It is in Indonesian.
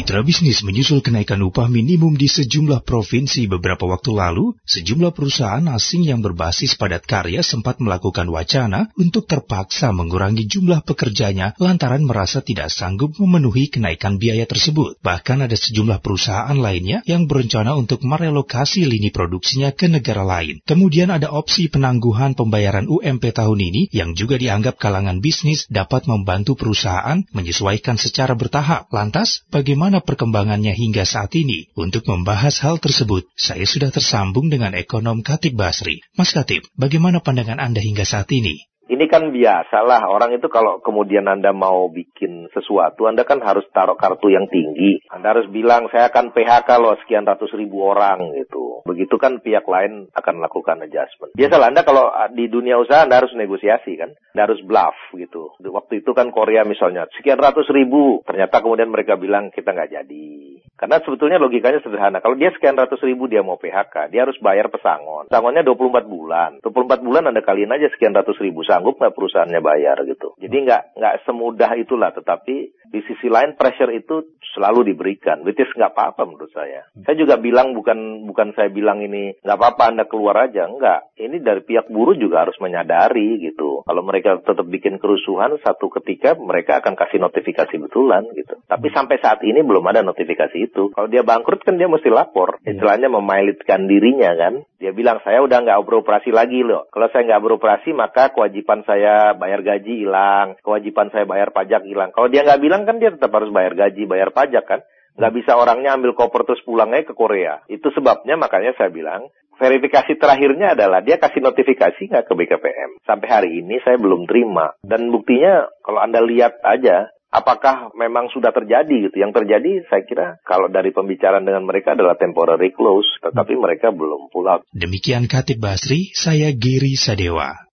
Mitra bisnis menyusul kenaikan upah minimum di sejumlah provinsi beberapa waktu lalu, sejumlah perusahaan asing yang berbasis padat karya sempat melakukan wacana untuk terpaksa mengurangi jumlah pekerjanya lantaran merasa tidak sanggup memenuhi kenaikan biaya tersebut. Bahkan ada sejumlah perusahaan lainnya yang berencana untuk merelokasi lini produksinya ke negara lain. Kemudian ada opsi penangguhan pembayaran UMP tahun ini yang juga dianggap kalangan bisnis dapat membantu perusahaan menyesuaikan secara bertahap. Lantas, bagaimana bagaimana perkembangannya hingga saat ini. Untuk membahas hal tersebut, saya sudah tersambung dengan ekonom Katib Basri. Mas Katib, bagaimana pandangan Anda hingga saat ini? Ini kan biasalah orang itu kalau kemudian Anda mau bikin sesuatu, Anda kan harus taruh kartu yang tinggi. Anda harus bilang saya akan PHK loh sekian ratus ribu orang gitu. Begitu kan pihak lain akan melakukan adjustment. Biasalah Anda kalau di dunia usaha Anda harus negosiasi kan. Anda harus bluff gitu. Waktu itu kan Korea misalnya sekian ratus ribu. Ternyata kemudian mereka bilang kita nggak jadi. Karena sebetulnya logikanya sederhana. Kalau dia sekian ratus ribu dia mau PHK, dia harus bayar pesangon. Pesangonnya 24 bulan. 24 bulan Anda kaliin aja sekian ratus ribu. Sanggup nggak perusahaannya bayar gitu. Jadi nggak nggak semudah itulah. Tetapi di sisi lain pressure itu selalu diberikan. Which is nggak apa-apa menurut saya. Saya juga bilang bukan bukan saya bilang ini nggak apa-apa Anda keluar aja. Enggak. Ini dari pihak buruh juga harus menyadari gitu. Kalau mereka tetap bikin kerusuhan, satu ketika mereka akan kasih notifikasi betulan gitu. Tapi sampai saat ini belum ada notifikasi itu. Kalau dia bangkrut kan dia mesti lapor. Iya. Istilahnya memailitkan dirinya kan. Dia bilang saya udah nggak beroperasi lagi loh. Kalau saya nggak beroperasi maka kewajiban saya bayar gaji hilang, kewajiban saya bayar pajak hilang. Kalau dia nggak bilang kan dia tetap harus bayar gaji, bayar pajak kan. Nggak bisa orangnya ambil koper terus pulangnya ke Korea. Itu sebabnya makanya saya bilang verifikasi terakhirnya adalah dia kasih notifikasi nggak ke BKPM. Sampai hari ini saya belum terima. Dan buktinya kalau Anda lihat aja, apakah memang sudah terjadi gitu. Yang terjadi saya kira kalau dari pembicaraan dengan mereka adalah temporary close, tetapi mereka belum pulang. Demikian Katib Basri, saya Giri Sadewa.